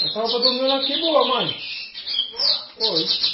Essa tava dormindo aqui boa, mãe. Oi.